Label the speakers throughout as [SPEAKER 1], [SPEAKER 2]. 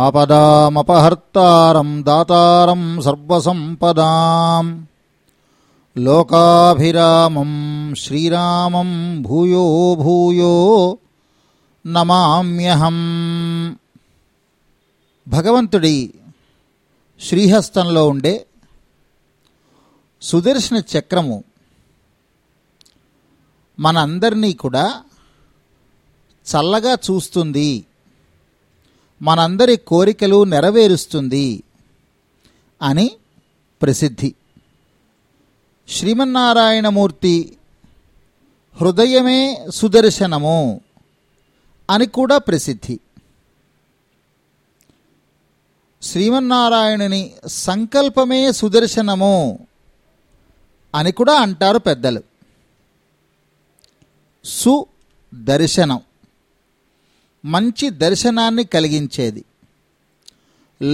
[SPEAKER 1] ఆపదామపహర్తారం దాతారం सर्वसम्पदाम् లోకాభిరామం శ్రీరామం భూయో భూయో నమామ్యహం భగవంతుడి శ్రీహస్తంలో ఉండే సుదర్శన చక్రము మనందరినీ కూడా చల్లగా చూస్తుంది మనందరి కోరికలు నెరవేరుస్తుంది అని ప్రసిద్ధి శ్రీమన్నారాయణమూర్తి హృదయమే సుదర్శనము అని కూడా ప్రసిద్ధి శ్రీమన్నారాయణుని సంకల్పమే సుదర్శనము అని కూడా అంటారు పెద్దలు సుదర్శనం మంచి దర్శనాన్ని కలిగించేది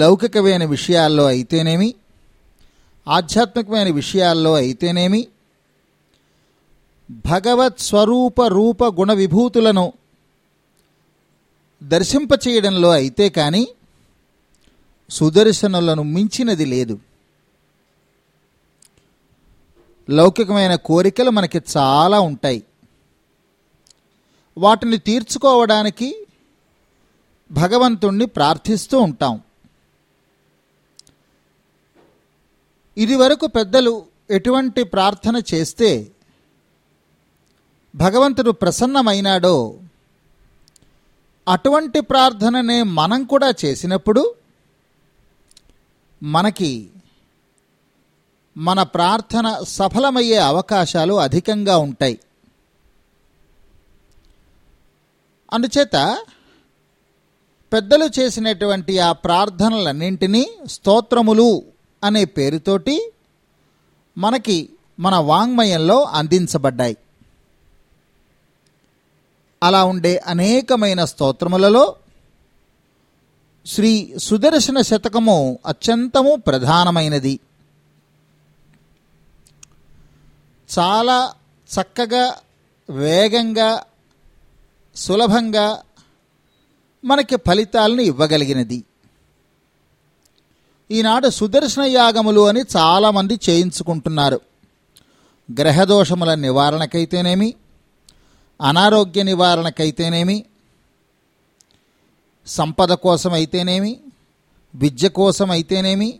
[SPEAKER 1] లౌకికమైన విషయాల్లో అయితేనేమి ఆధ్యాత్మికమైన విషయాల్లో అయితేనేమి భగవత్ స్వరూప రూప గుణ విభూతులను దర్శింపచేయడంలో అయితే కానీ సుదర్శనులను మించినది లేదు లౌకికమైన కోరికలు మనకి చాలా ఉంటాయి వాటిని తీర్చుకోవడానికి భగవంతుణ్ణి ప్రార్థిస్తూ ఉంటాం ఇదివరకు పెద్దలు ఎటువంటి ప్రార్థన చేస్తే భగవంతుడు ప్రసన్నమైనాడో అటువంటి ప్రార్థననే మనం కూడా చేసినప్పుడు మనకి మన ప్రార్థన సఫలమయ్యే అవకాశాలు అధికంగా ఉంటాయి అందుచేత పెద్దలు చేసినటువంటి ఆ ప్రార్థనలన్నింటినీ స్తోత్రములు అనే పేరుతోటి మనకి మన వాంగ్మయంలో అందించబడ్డాయి అలా ఉండే అనేకమైన స్తోత్రములలో శ్రీ సుదర్శన శతకము అత్యంతము ప్రధానమైనది చాలా చక్కగా వేగంగా సులభంగా మనకి ఫలితాలను ఇవ్వగలిగినది ఈనాడు సుదర్శన యాగములు అని చాలామంది చేయించుకుంటున్నారు గ్రహదోషముల నివారణకైతేనేమి అనారోగ్య నివారణకైతేనేమి సంపద కోసం అయితేనేమి విద్య కోసం అయితేనేమి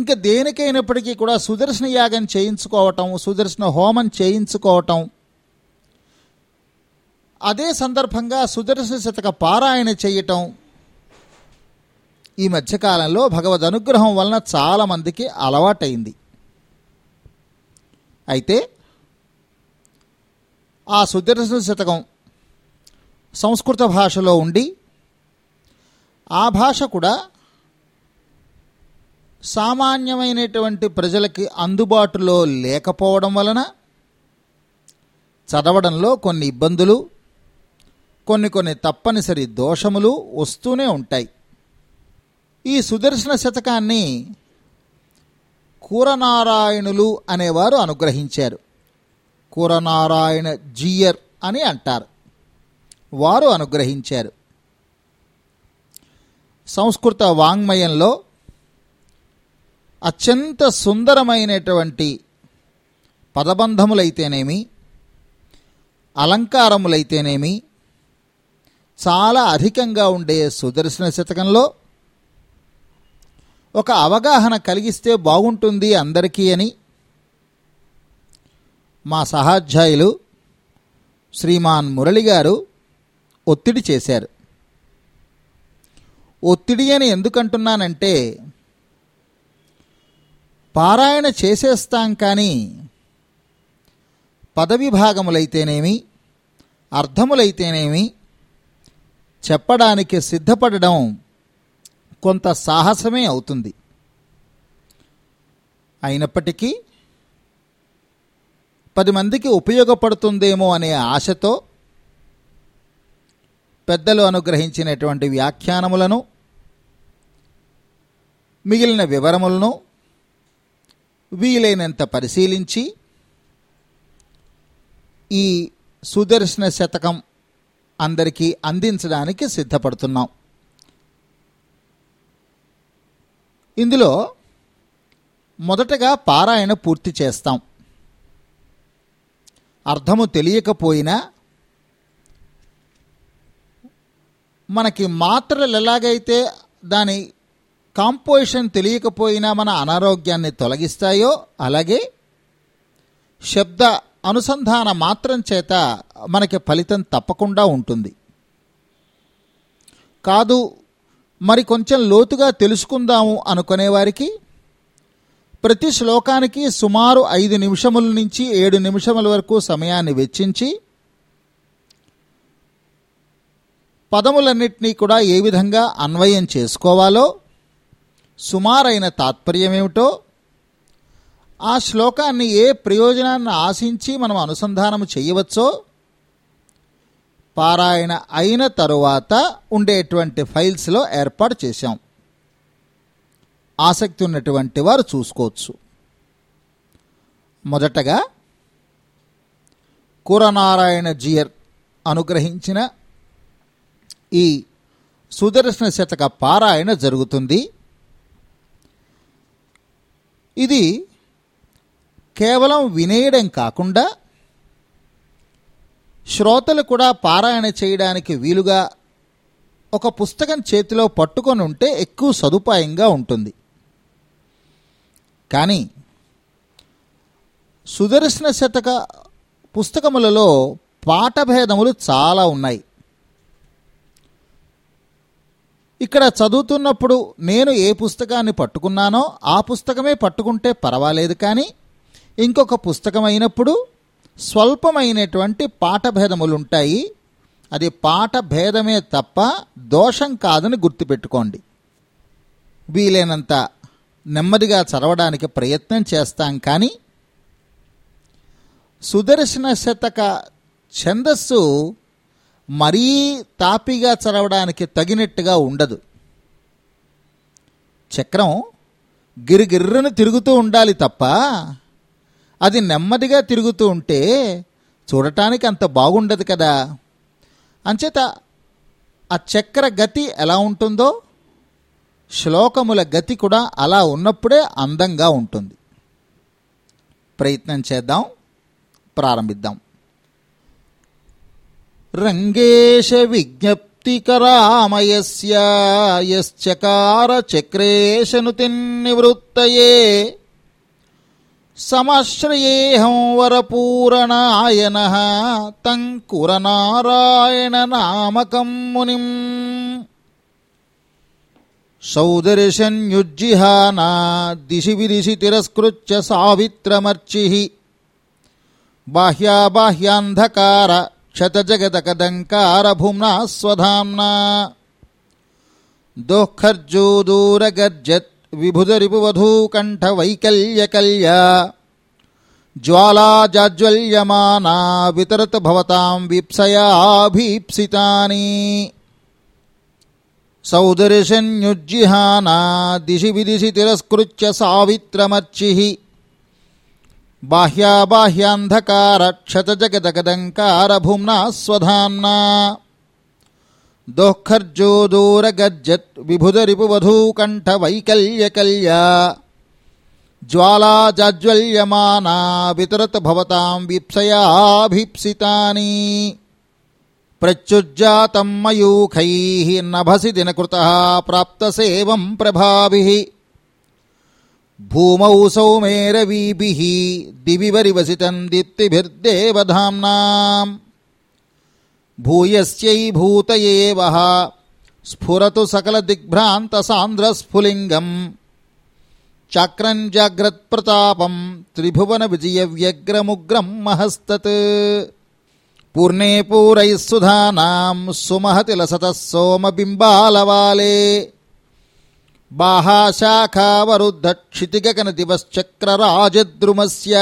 [SPEAKER 1] ఇంకా దేనికైనప్పటికీ కూడా సుదర్శన యాగం చేయించుకోవటం సుదర్శన హోమం చేయించుకోవటం అదే సందర్భంగా సుదర్శన శతక పారాయణ చేయటం ఈ మధ్యకాలంలో భగవద్ అనుగ్రహం వలన చాలామందికి అలవాటైంది అయితే ఆ సుదర్శన శతకం సంస్కృత భాషలో ఉండి ఆ భాష కూడా సామాన్యమైనటువంటి ప్రజలకి అందుబాటులో లేకపోవడం వలన చదవడంలో కొన్ని ఇబ్బందులు కొన్ని కొన్ని తప్పనిసరి దోషములు వస్తూనే ఉంటాయి ఈ సుదర్శన శతకాన్ని కూరనారాయణులు అనేవారు అనుగ్రహించారు కూరనారాయణ జీయర్ అని అంటారు వారు అనుగ్రహించారు సంస్కృత వాంగ్మయంలో అత్యంత సుందరమైనటువంటి పదబంధములైతేనేమి అలంకారములైతేనేమి చాలా అధికంగా ఉండే సుదర్శన శతకంలో ఒక అవగాహన కలిగిస్తే బాగుంటుంది అందరికీ అని మా సహాధ్యాయులు శ్రీమాన్ మురళి గారు ఒత్తిడి చేశారు ఒత్తిడి అని ఎందుకంటున్నానంటే పారాయణ చేసేస్తాం కానీ పదవిభాగములైతేనేమి అర్థములైతేనేమి చెప్పడానికి సిద్ధపడడం కొంత సాహసమే అవుతుంది అయినప్పటికీ పది మందికి ఉపయోగపడుతుందేమో అనే ఆశతో పెద్దలు అనుగ్రహించినటువంటి వ్యాఖ్యానములను మిగిలిన వివరములను వీలైనంత పరిశీలించి ఈ సుదర్శన శతకం అందరికీ అందించడానికి సిద్ధపడుతున్నాం ఇందులో మొదటగా పారాయణ పూర్తి చేస్తాం అర్థము తెలియకపోయినా మనకి మాత్రలు ఎలాగైతే దాని కాంపోజిషన్ తెలియకపోయినా మన అనారోగ్యాన్ని తొలగిస్తాయో అలాగే శబ్ద అనుసంధాన మాత్రం చేత మనకి ఫలితం తప్పకుండా ఉంటుంది కాదు మరి కొంచెం లోతుగా తెలుసుకుందాము అనుకునేవారికి ప్రతి శ్లోకానికి సుమారు ఐదు నిమిషముల నుంచి ఏడు నిమిషముల వరకు సమయాన్ని వెచ్చించి పదములన్నింటినీ కూడా ఏ విధంగా అన్వయం చేసుకోవాలో సుమారైన తాత్పర్యమేమిటో ఆ శ్లోకాన్ని ఏ ప్రయోజనాన్ని ఆశించి మనం అనుసంధానము చేయవచ్చో పారాయణ అయిన తరువాత ఉండేటువంటి ఫైల్స్లో ఏర్పాటు చేశాం ఆసక్తి ఉన్నటువంటి వారు చూసుకోవచ్చు మొదటగా కూరనారాయణ జియర్ అనుగ్రహించిన ఈ సుదర్శన శతక పారాయణ జరుగుతుంది ఇది కేవలం వినేయడం కాకుండా శ్రోతలు కూడా పారాయణ చేయడానికి వీలుగా ఒక పుస్తకం చేతిలో పట్టుకొని ఉంటే ఎక్కువ సదుపాయంగా ఉంటుంది కానీ సుదర్శన శతక పుస్తకములలో పాఠభేదములు చాలా ఉన్నాయి ఇక్కడ చదువుతున్నప్పుడు నేను ఏ పుస్తకాన్ని పట్టుకున్నానో ఆ పుస్తకమే పట్టుకుంటే పర్వాలేదు కానీ ఇంకొక పుస్తకం అయినప్పుడు స్వల్పమైనటువంటి పాఠభేదములుంటాయి అది పాఠభేదమే తప్ప దోషం కాదని గుర్తుపెట్టుకోండి వీలైనంత నెమ్మదిగా చదవడానికి ప్రయత్నం చేస్తాం కానీ సుదర్శన శతక ఛందస్సు మరీ తాపిగా చదవడానికి తగినట్టుగా ఉండదు చక్రం గిరిగిర్రను తిరుగుతూ ఉండాలి తప్ప అది నెమ్మదిగా తిరుగుతూ ఉంటే చూడటానికి అంత బాగుండదు కదా అంచేత ఆ చక్ర గతి ఎలా ఉంటుందో శ్లోకముల గతి కూడా అలా ఉన్నప్పుడే అందంగా ఉంటుంది ప్రయత్నం చేద్దాం ప్రారంభిద్దాం రంగేశ విజ్ఞప్తికరామయస్య యశ్చకార చక్రేశనుతిన్నివృత్తయే సమశ్రయేహం వరపూరణాయన తంకురనారాయణ నామకం మునిం సౌదర్శన్యుజ్జిహానా దిశి విదిశి తిరస్కృత్య సావిత్రమర్చి బాహ్యాబాహ్యాంధకార క్షతజగదకదంకార భుమ్నా विभुज विभुजरिपुवधूकण्ठवैकल्यकल्या ज्वाला जाज्वल्यमाना वितरत भवतां वीप्सयाभीप्सितानि सौदर्शन्युज्जिहाना दिशि विदिशि तिरस्कृत्य सावित्रमर्चिः बाह्या बाह्यांधकार क्षतजगदगदंकार भूम्ना स्वधाम्ना दूर गज्जत कंठ वैकल्य कल्या ज्वाला जाज्वल्यमाना वितरत भवतां वीप्सयाभीप्सितानि प्रत्युज्जातं मयूखैः नभसि दिनकृतः प्राप्तसेवं प्रभाभिः भूमौ सौमेरवीभिः दिवि वरिवसितं दीप्तिभिर्देवधाम्नाम् భూయస్యై భూతయే వహ స్ఫురతు సకల దిగ్భ్రాంత సాంద్రస్ఫులింగం చక్రం జాగ్రత్ప్రతాపం త్రిభువన విజయ వ్యగ్రముగ్రం మహస్తత్ పూర్ణే పూరైः సుధానాం సుమహతిలసతः సోమబింబాలవాలే बाहाशाखावरुद्धक्षितिगगनदिवश्चक्रराजद्रुमस्य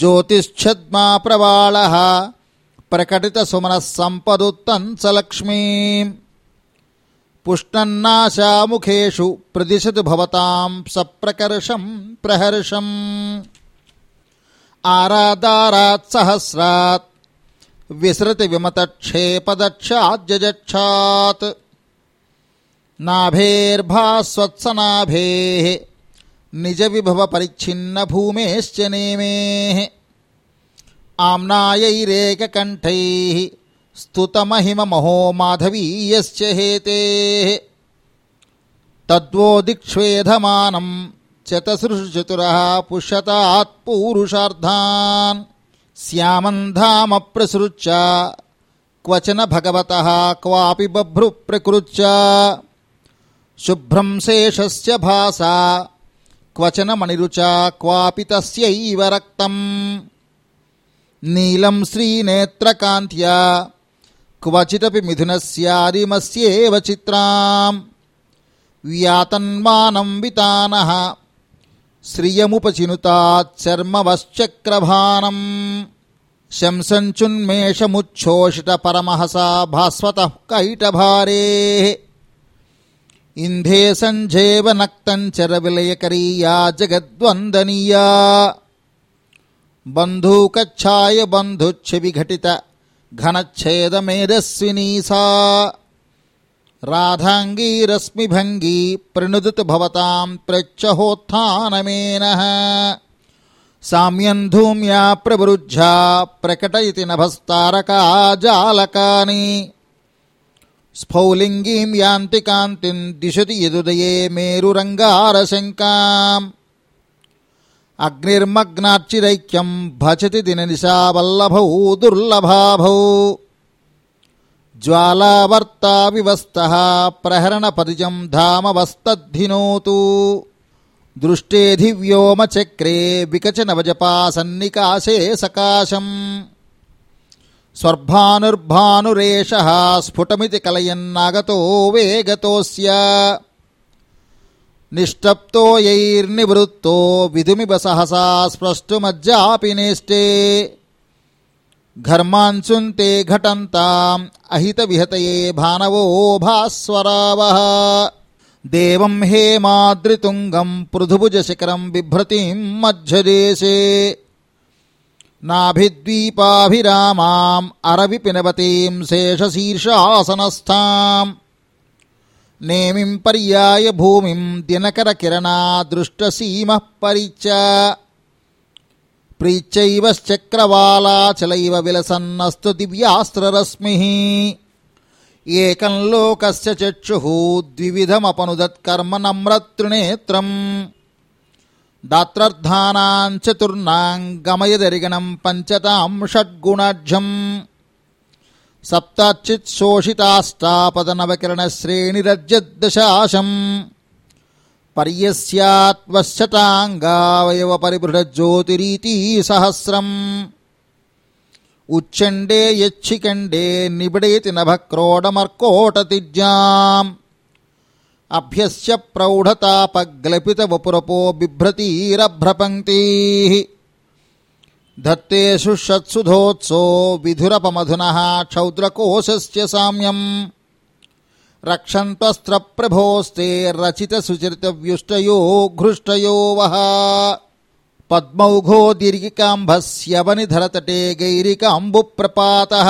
[SPEAKER 1] ज्योतिश्छद्मा प्रवालः प्रकटित सुमन संपदुत्तंसलक्ष्मी पुष्टन्नाशामुखेषु प्रदिशतु भवतां सप्रकर्षं प्रहर्षम् आरादारात् सहस्रात् विसृतिविमतक्षेपदक्षाज्जजक्षात् नाभेर्भास्वत्सनाभेः भूमेश्च नेमेः आम्नायैरेककण्ठैः स्तुतमहिममहो माधवीयश्च हेतेः तद्वोदिक्ष्वेधमानं चतसृश्चतुरः पुष्यतात्पूरुषार्थान् श्यामन्धामप्रसृच्च क्वचन भगवतः क्वापि बभ्रुप्रकृच्च शुभ्रं शेषस्य भासा क्वचन मणिरुचा क्वापि तस्यैव रक्तम् नीलम श्रीनेत्रकान्त्या क्वचिदपि मिथुनस्यारिमस्येव चित्रां व्यातन्मानं वितानः श्रियमुपचिनुताच्चर्मवश्चक्रभानम् शंसञ्चुन्मेषमुच्छोषितपरमहसा भास्वतः कैटभारेः इन्धे सञ्झेव नक्तञ्चरविलयकरीया जगद्वन्दनीया बन्धूकच्छाय बन्धुच्छिविघटित घनच्छेदमेरस्विनी सा राधांगी रश्मि भंगी प्रणुदित रश्मिभङ्गी प्रच्छोत्थान मेन साम्यं धूम्या प्रवृज्झा प्रकटयति नभस्तारका जालकानि स्फौलिंगीं यान्ति कान्तिं दिशति यदुदये मेरुरङ्गारशङ्काम् అగ్నిర్మగ్నార్చిరైక్యం భజతి దిననిశావల్లభౌ దుర్లభాభౌ జ్వాలావర్తా వివస్త ప్రహరణ పరిజం ధామవస్తద్ధినోతు దృష్టేధి వ్యోమచక్రే వికచనవజపా సన్నికాశే సకాశం స్వర్భానుర్భానురేష స్ఫుటమితి కలయన్నాగతో వేగతోస్య निष्टप्तो यैर्निवृत्तो विधुमिव सहसा स्प्रष्टुमज्जापि नेष्टे घर्मांशुन्ते घटन्ताम् विहतये भानवो भास्वरावः देवं हेमाद्रितुङ्गं पृथुभुजशिखरं बिभ्रतीं मध्यदेशे नाभिद्वीपाभिरामाम् अरविपिनवतीं शेषशीर्षासनस्थाम् నేమిం పర్యాయ భూమిం దినకర కిరణా దృష్ట సీమ పరిచ ప్రీత్యైవశ్చక్రవాలాచలైవ విలసన్నస్తు దివ్యాస్త్రరశ్మి ఏకం లోకస్య చక్షు ద్విధమపనుదత్కర్మ నమ్రతృనేత్రం దాత్రర్ధానాం చతుర్ణాం గమయదరిగణం పంచతాం షడ్గుణాఢ్యం सप्ताच्चित्शोषितास्तापदनवकिरणश्रेणिरज्जद्दशाशम् पर्यस्यात्वश्चताङ्गावयवपरिबृढज्योतिरीति सहस्रम् उच्छण्डे यच्छिकण्डे निबिडेति नभक्रोडमर्कोटतिज्ञाम् अभ्यस्य प्रौढतापग्लपितवपुरपो बिभ्रतीरभ्रपङ्क्तीः धत्तेषु षत्सुधोत्सो विधुरपमधुनः क्षौद्रकोशस्य साम्यम् रक्षन्तस्त्र प्रभोस्ते रचितसुचरितव्युष्टयो घृष्टयो वः पद्मौघो दीर्घिकाम्भस्यवनिधरतटे गैरिकाम्बुप्रपातः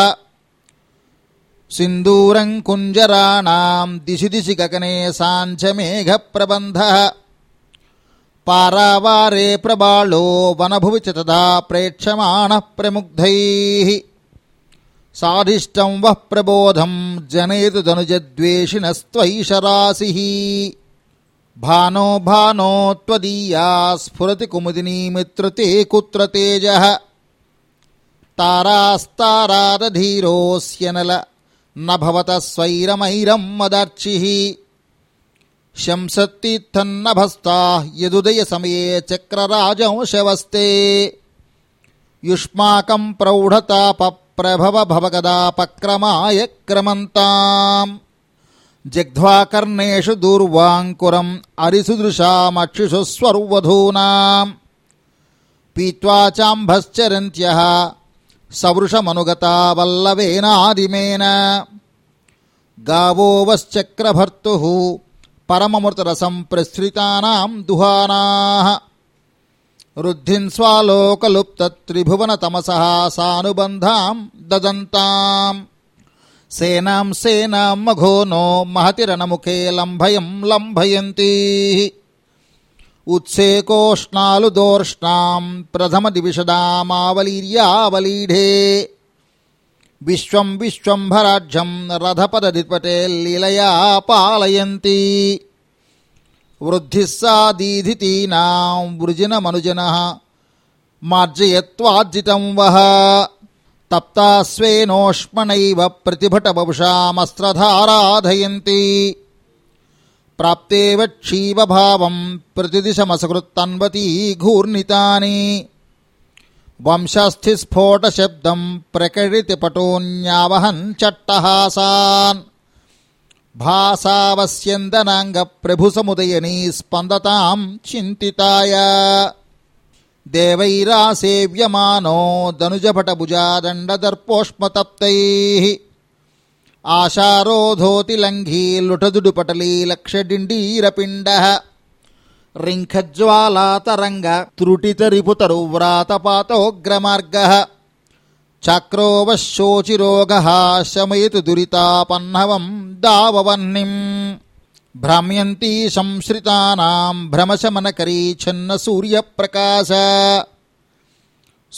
[SPEAKER 1] सिन्दूरङ्कुञ्जराणां दिशि दिशि गगने साञ्चमेघप्रबन्धः పారావారే ప్రబాళో వనభువి చ ప్రేక్షమాణ ప్రముగ్ధై సాధిష్టం వః ప్రబోధం జనేతు జనుజద్వేషిణస్త్వైషరాసి భానో భానో త్వదీయా స్ఫురతి కుముదినీ మిత్రుతే కుత్ర తేజ తారాస్తారారధీరోస్యనల నభవత స్వైరమైరం మదర్చి शंसत्तीत्थन्नभस्ता यदुदयसमये चक्रराजवंशवस्ते युष्माकं प्रौढतापप्रभवभवगदापक्रमाय क्रमन्ताम् जग्ध्वाकर्णेषु दूर्वाङ्कुरम् अरिसुदृशामक्षिषु स्वरुवधूनाम् पीत्वा चाम्भश्चरन्त्यः सवृषमनुगता वल्लवेनादिमेन गावो वश्चक्रभर्तुः పరమమృత రసం ప్రసృతానాం దుహానా రుద్ధిన్ త్రిభువన తమస సానుబంధాం దదంతాం సేనాం సేనాం మఘోనో మహతిరణముఖే లంభయం లంభయంతి ఉత్సేకోష్ణాలు దోర్ష్ణాం ప్రథమ దివిషదామావలీర్యావలీఢే విశ్వం విశ్వంభరాఢ్యం రథపదధిపటే లీలయా పాలయంతి వృద్ధిస్సా దీధితీనాం వృజినమనుజన మార్జయత్వార్జితం వహ తప్తాస్వేనోష్మణైవ ప్రతిభటబుషామస్త్రధారాధయంతి ప్రాప్తేవ క్షీవభావం ప్రతిదిశమసకృత్తన్వతీ ఘూర్ణితాని వంశస్థిస్ఫోట శబ్దం ప్రకటితి పటోన్యావహన్ చట్టహాసాన్ భాసావస్యందనాంగ ప్రభు ప్రభుసముదయనీ స్పందతాం చింతితాయ దేవైరా సేవ్యమానో దనుజభటభుజాదండదర్పోష్మతప్తై లుటదుడు పటలీ లక్షడిండీరపిండ రింఖజ్వాలాతరంగ త్రుటితరిపుతరువ్రాతపాతోగ్రమార్గ చక్రోవశోచిరోగ శమయతు దురితాపన్నవం దావవన్నిం భ్రమయంతీ సంశ్రితానాం భ్రమశమనకరీ ఛన్న సూర్యప్రకాశ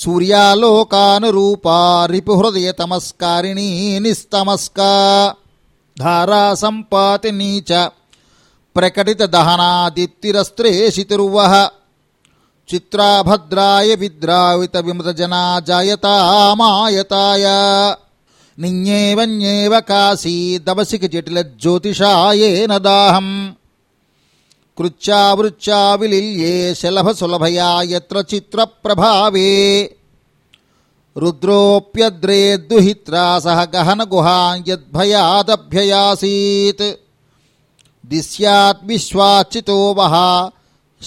[SPEAKER 1] సూర్యాలోకానురూపా తమస్కారిణీ నిస్తమస్కా ధారా సంపాతి నీచ प्रकटित दहनादित्तिरस्त्रेषितिर्व चित्राभद्राय विद्रावित विमृजना जायतामायताय निन्येवन्येव काशी दवसिक जटिल ज्योतिषाये न दाहम् कृच्चावृच्चा विलिल्ये शलभसुलभया यत्र चित्रप्रभावे रुद्रोऽप्यद्रे दुहित्रा सह गहनगुहां यद्भयादभ्ययासीत् దిశ్యాద్విశ్వాచితో వహ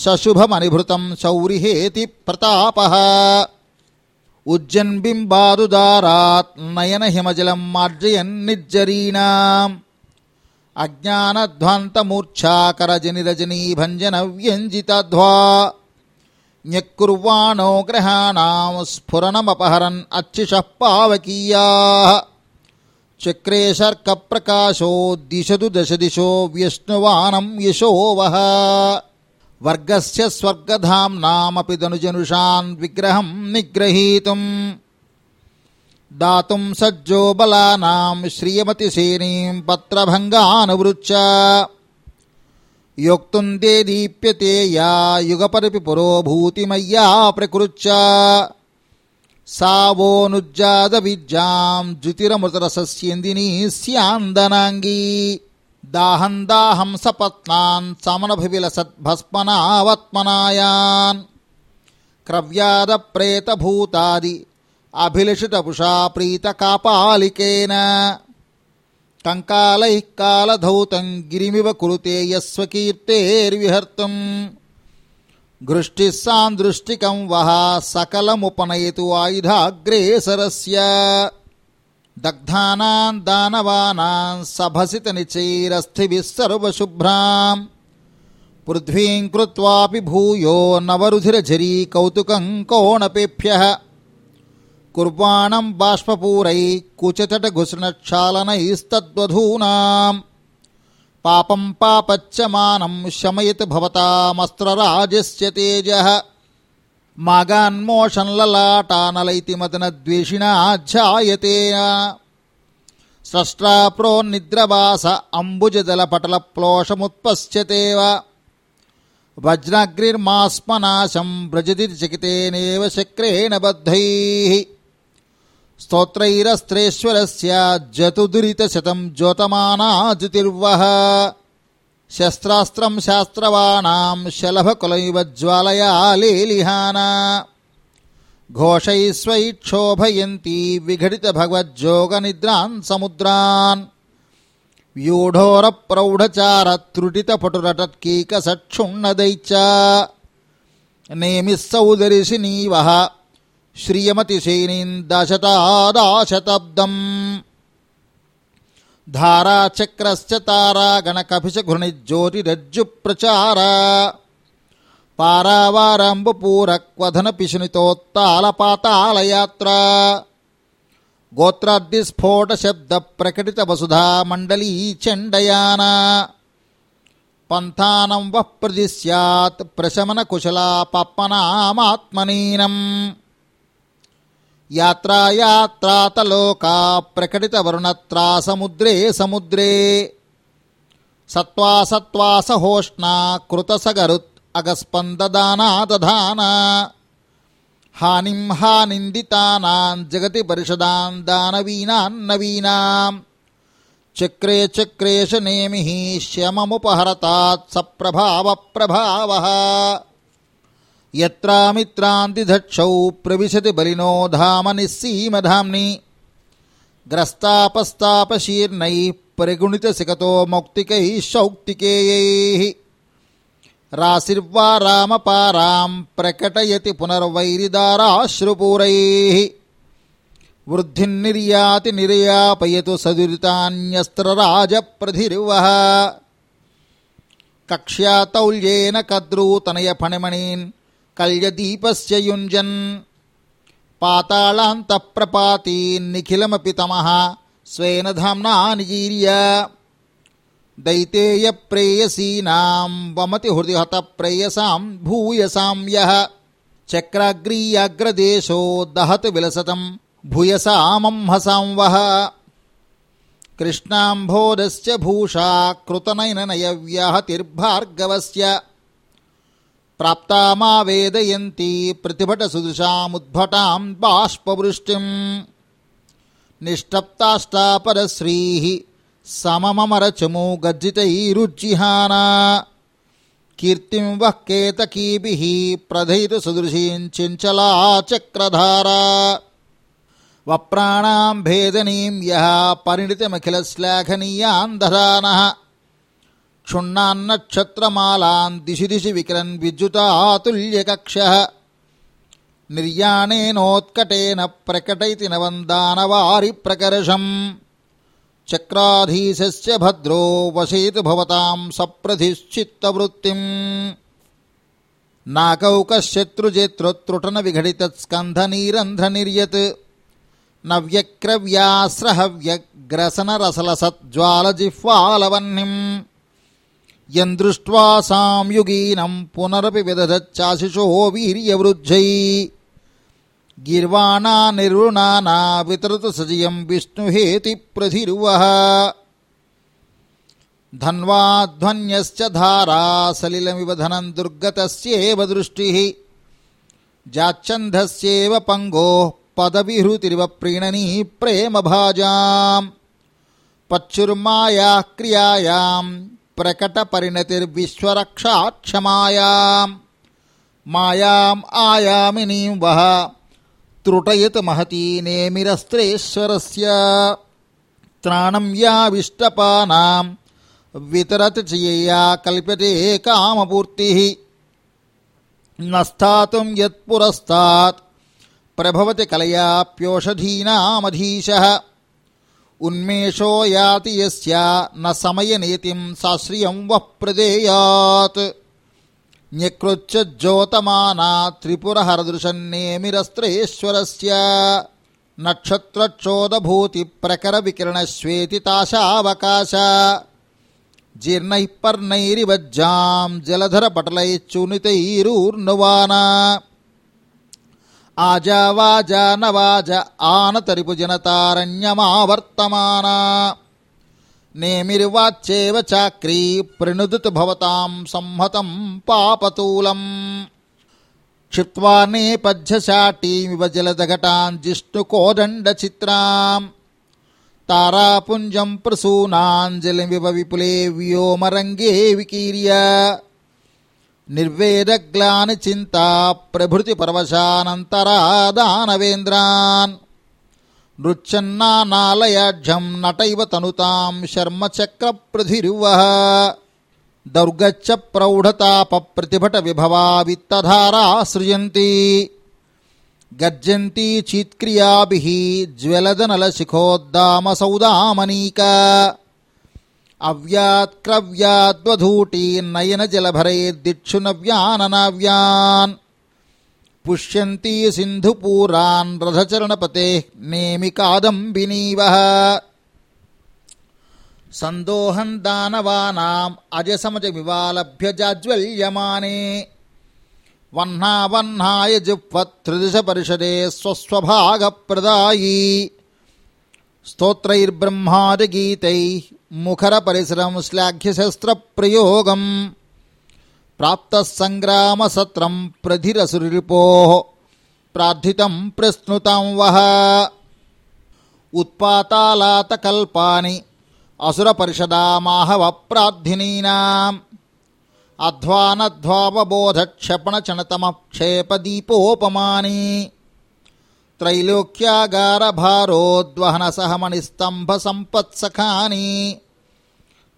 [SPEAKER 1] సశుభమనిభృతం శౌరిహేతి ప్రతాప ఉజ్జన్బింబారుదారాత్ నయన హిమజలం మార్జయన్నిజ్జరీణా అజ్ఞానధ్వాంతమూర్ఛాకరజనిరజనీభంజన వ్యంజితధ్వా న్యక్కుర్వాణో గ్రహాణాం స్ఫురణమపహరన్ అచ్చిషః పావకీయా చక్రే సర్కప్రకాశో దిశదు దశ దిశో వ్యష్ణువానం యశోవహ వర్గస్య స్వర్గధాంనామపి దనుజనుషాన్ విగ్రహం నిగ్రహీతుం దాతుం సజ్జో బలానాం శ్రియమతిసేనీం పత్రభంగానువృచ్చ యోక్తుం దే దీప్యతే యా యుగపరిపి పురోభూతిమయ్యా ప్రకృచ్చ సావోనుజ్జాద విద్యాం ద్వితిరమృతరసస్యందినీ స్యాందనాంగీ దాహం దాహం సపత్నాన్ సద్భస్మనావత్మనాయాన్ క్రవ్యాద ప్రేతభూతాది అభిలిషితపుషా ప్రీత కాపాలికేన కంకాలైః కాలధౌతం గిరిమివ కురుతే యస్వకీర్తేర్విహర్తం దృష్టిస్సాందృష్టికం వహ సకలముపనయతు ఆయుధాగ్రేసరస్య దగ్ధానాం దానవానాం సభసిత నిచైరస్థిభిస్సర్వశుభ్రాం పృథ్వీం కృత్వాపి భూయో నవరుధిరఝరీ కౌతుకం కోణపేభ్య కుర్వాణం బాష్పూరై కుచతటఘుసృణక్షాళనైస్తద్వధూనాం పాపం పాపచ్చమానం శమయత్ భవతామస్త్రరాజస్య తేజ మాగాన్మోషన్లలాటానలైతి మదనద్వేషిణాధ్యాయతే స్రష్ట్రాప్రోన్నిద్రవాస అంబుజదలపటలప్లోషముత్పశ్యతేవ వజ్రాగ్రిర్మాస్మనాశం వ్రజదిర్చకితేనేవ శక్రేణ బద్ధై स्तोत्रैरस्त्रेश्वरस्य जतुदुरितशतं ज्योतमाना जुतिर्वः शस्त्रास्त्रं शास्त्रवाणां शलभकुलैव ज्वालया लेलिहाना घोषैस्वैक्षोभयन्ती विघटितभगवज्योगनिद्रान् समुद्रान् व्यूढोरप्रौढचारत्रुटितपटुरटत्कीकसक्षुण्णदैच नेमिः सौदर्शिनीवः श्रियमतिशैनीन्दशतादाशताब्दम् धाराचक्रश्च तारागणकभिशघृणिज्योतिरज्जुप्रचार पारावारम्बपूरक्वधनपिशुनितोत्तालपातालयात्रा गोत्राद्यस्फोटशब्दप्रकटितवसुधामण्डली चण्डयाना पन्थानं वः प्रति स्यात् प्रशमनकुशला पप्पनामात्मनीनम् యాత్రాయాత్రాతలోకా ప్రకటిత వరుణత్రా సముద్రే సముద్రే సత్వాసత్వాసహోష్ణా కృతసగరుత్ అగస్పందదానా హానిం హానిందితానాం జగతి పరిషదాం దానవీనాం నవీనాం చక్రే చక్రేశ నేమి శ్యమముపహరతాత్ సప్రభావ ప్రభావ यत्रामित्रान्तिधक्षौ प्रविशति बलिनो धाम निःसीमधाम्नि ग्रस्तापस्तापशीर्णैः परिगुणितसिकतो मौक्तिकैः शौक्तिकेयैः राशिर्वा रामपारां प्रकटयति पुनर्वैरिदाराश्रुपूरैः वृद्धिर्निर्याति निर्यापयतु सदुरितान्यस्त्रराजप्रधिर्वः कक्ष्यातौल्येन कद्रूतनयफणिमणीन् पाता प्रपाती निखिलमी तम स्वेन धाम्ना निगीर्य दैतेयप्रेयसीनां वमति हृदि हतप्रेयसां भूयसां भूयसा चक्राग्रीयाग्रदेशो दहत विलसतं भूयसामं हसां वः कृष्णाम्भोदस्य भूषा कृतनयननयव्याहतिर्भार्गवस्य ప్రాప్తా మా వేదయంతి ప్రతిభట సుదృశాముద్భటాం బాష్పవృష్టిం నిష్టప్తాష్టాపరశ్రీ సమమరచము గర్జితైరుజ్జిహానా కీర్తిం వః కేతకీభిः ప్రధైరు సుదృశీం చెంచలా చక్రధారా వప్రాణాం భేదనీం యః పరిణితమఖిలశ్లాఘనీయాన్ దధానः క్షుణ్ణాన్నక్షత్రమాలాం దిశి దిశి వికిరన్ విద్యుతాతుల్యకక్ష నిర్యాణేనోత్కటేన ప్రకటైతి నవందానవారి ప్రకర్షం చక్రాధీశస్య భద్రో వసేతు భవతాం సప్రధిశ్చిత్తవృత్తిం నాకౌకశత్రుజేత్రోత్రుటన విఘటితస్కంధనీరంధ్రనిర్యత్ నవ్యక్రవ్యాస్రహవ్యగ్రసనరసలసజ్వాలజిహ్వాలవన్నిం यदृष्ट्वा साम्युगीनम् पुनरपि विदधच्चाशिशुः वीर्यवृद्धै गीर्वाणा निर्वृणाना वितरतसजयम् विष्णुहेति प्रधिरुवः धन्वाध्वन्य धारा सलिलमिव धनम् दुर्गतस्येव दृष्टिः जाच्छन्धस्येव पङ्गोः पदविहृतिरिव प्रीणनी भाजा पच्चुर्माया क्रियायां प्रकट परिणतिर्विश्वरक्षा क्षमायाम मायाम आयामिनी वह त्रुटयत महती नेमिरस्त्रेश्वरस्य से त्राणम याविष्टपाना वितरत चेया कल्प्यते कामपूर्ति न स्थातुं यत्पुरस्तात् प्रभवति कलयाप्योषधीनामधीशः ఉన్మేషో యాతి యస్య న సమయనీతిం సాశ్రియం వః ప్రదేయాత్ న్యకృచ్చోతమానా త్రిపురహరదృశన్నేమిరస్త్రేశ్వరస్య నక్షత్రక్షోదభూతి ప్రకర వికిరణశ్వేతితాశావకాశ జీర్ణైః పర్ణైరివజ్జాం జలధరపటలైశ్చూనితైరూర్ణువానా ఆజ వాజ నవాజ ఆనతరిపు జనతారణ్యమావర్తమాన నేమిర్వాచ్యేవ చాక్రీ ప్రణుదుతు భవతాం సంహతం పాపతూలం క్షిప్వా నేపథ్యశాటీమివ చిత్రాం తారాపుంజం ప్రసూనాంజలిమివ విపులే వ్యోమరంగే వికీర్య నిర్వేదగ్లాని చింత ప్రభృతి దానవేంద్రాన్ నృచ్చన్నానాలయాఢ్యం నటైవ తనుతాం శర్మ చక్ర పృథిరువ దౌర్గచ్చ ప్రౌఢతాప ప్రతిభట విభవా విత్తధారా సృజంతి గర్జంతి చీత్క్రియాభి జ్వలదనల శిఖోద్దామ జ్వలదనలశిఖోద్దామసౌదామనీక नयन अव्यात्क्रव्याद्वधूटी नयनजलभरैर्दिक्षुनव्याननाव्यान् पुष्यन्ती सिन्धुपूरान् रथचरणपतेः नेमिकादम्बिनीवः सन्दोहन् दानवानाम् अजसमजमिवालभ्य जाज्वल्यमाने वह्ना वह्नाय स्वस्वभाग स्वस्वभागप्रदायी స్తోత్రైర్బ్రహ్మాదిగీతై ముఖర పరిసరం శ్లాఘ్యశస్త్ర ప్రయోగం ప్రాప్త సంగ్రామ సత్రం ప్రధిరసురిపో ప్రార్థితం ప్రశ్నుతాం వహ ఉత్పాతాలాతకల్పాని అసురపరిషదామాహవప్రార్థినీనాం అధ్వానధ్వావబోధక్షపణచణతమక్షేపదీపోపమాని త్రైలోక్యాగారభారోద్వహన స్తంభ సంపత్సఖాని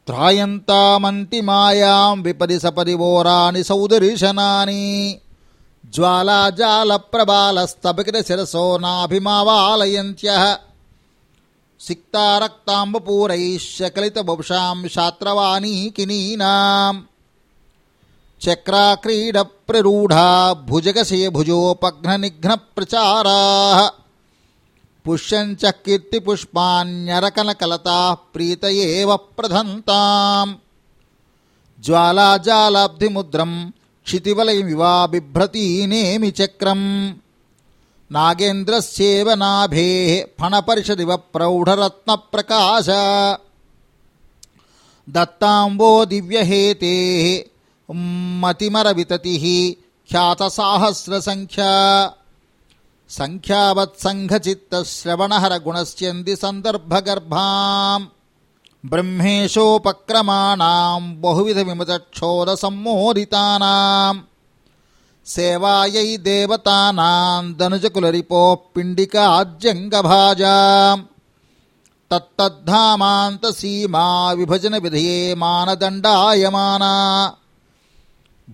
[SPEAKER 1] త్రాయంతామంటి మాయాం విపది సపది వోరాని సౌదర్శనాని జ్వాలాజాల ప్రభాలస్తబకిట శిరసో నాభిమావాలయంత్య సిక్తారక్తాంబపూరై శకలిత వపుషాం శాత్రవాణీకినీనా भुजग से चक्राक्रीडप्ररूढा भुजगसे भुजोपघ्ननिघ्नप्रचाराः पुष्यञ्च कीर्तिपुष्पान्यरकनकलताः प्रीत एव बिभ्रती ने क्षितिवलयमिवा नागेन्द्र चक्रम् फणपरषदिव नाभेः फणपरिषदिव दत्तांबो दिव्य हेते ख्यात साहस्र संख्या मतिमरविततिः ख्यातसाहस्रसङ्ख्या सङ्ख्यावत्सङ्घचित्तश्रवणहरगुणस्यन्दिसन्दर्भगर्भाम् ब्रह्मेशोपक्रमाणां बहुविधविमतक्षोरसम्मोहितानां सेवायै देवतानां दनुजकुलरिपोः पिण्डिकाज्यङ्गभाजां तत्तद्धामान्तसीमा विभजनविधये मानदण्डायमाना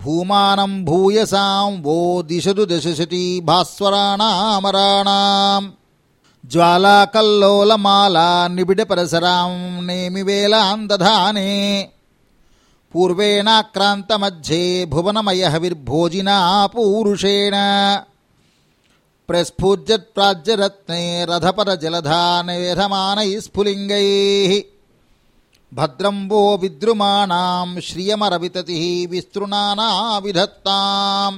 [SPEAKER 1] భూమానం భూయసాం వో దిశదు దశశతి భాస్వరాణామరాణాం జ్వాలాకల్లోలమాలా నిబిడ పరసరాం నేమివేలాం దధానే పూర్వేణాక్రాంతమధ్యే భువనమయ హవిర్భోజినా పూరుషేణ ప్రస్ఫూజ్యత్ప్రాజ్యరత్నే రథపర జలధానవేధమానై స్ఫులింగై భద్రంబో విద్రుమాణాం శ్రియమరవితతి విస్తృణానావిధత్తాం